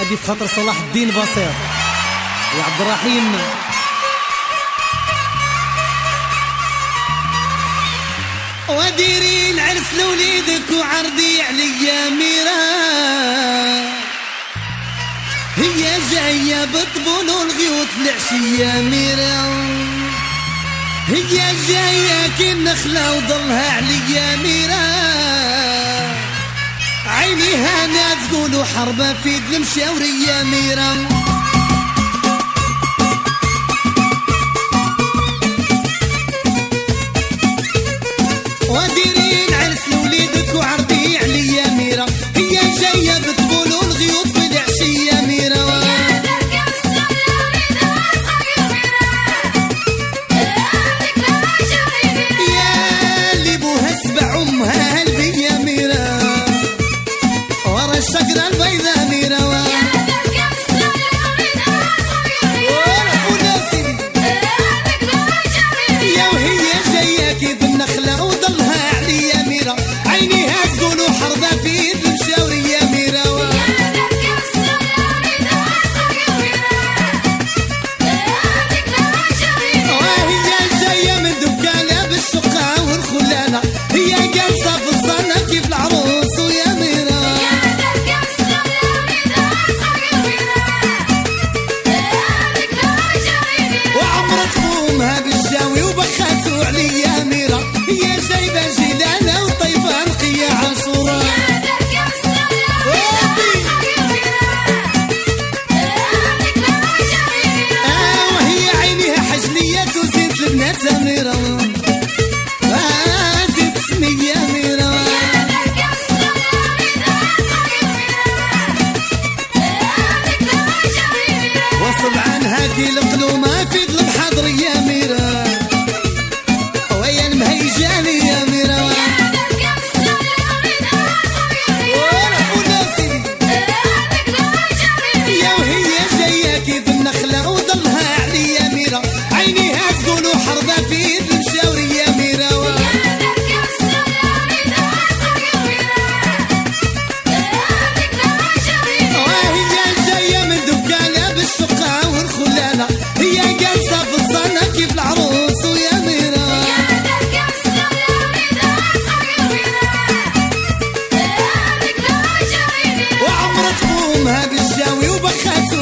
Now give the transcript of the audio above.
هذه في خاطر صلاح الدين بصير. يا عبد الرحيم. وديري العرس لوليدك وعرضي عليا ميرا. هي جاية بطبول الغيوط العشية ميرا. هي جاية كي النخلة وضلها عليا ميرا. بها ناس تقولوا حربة في دلمشة وريا ميرا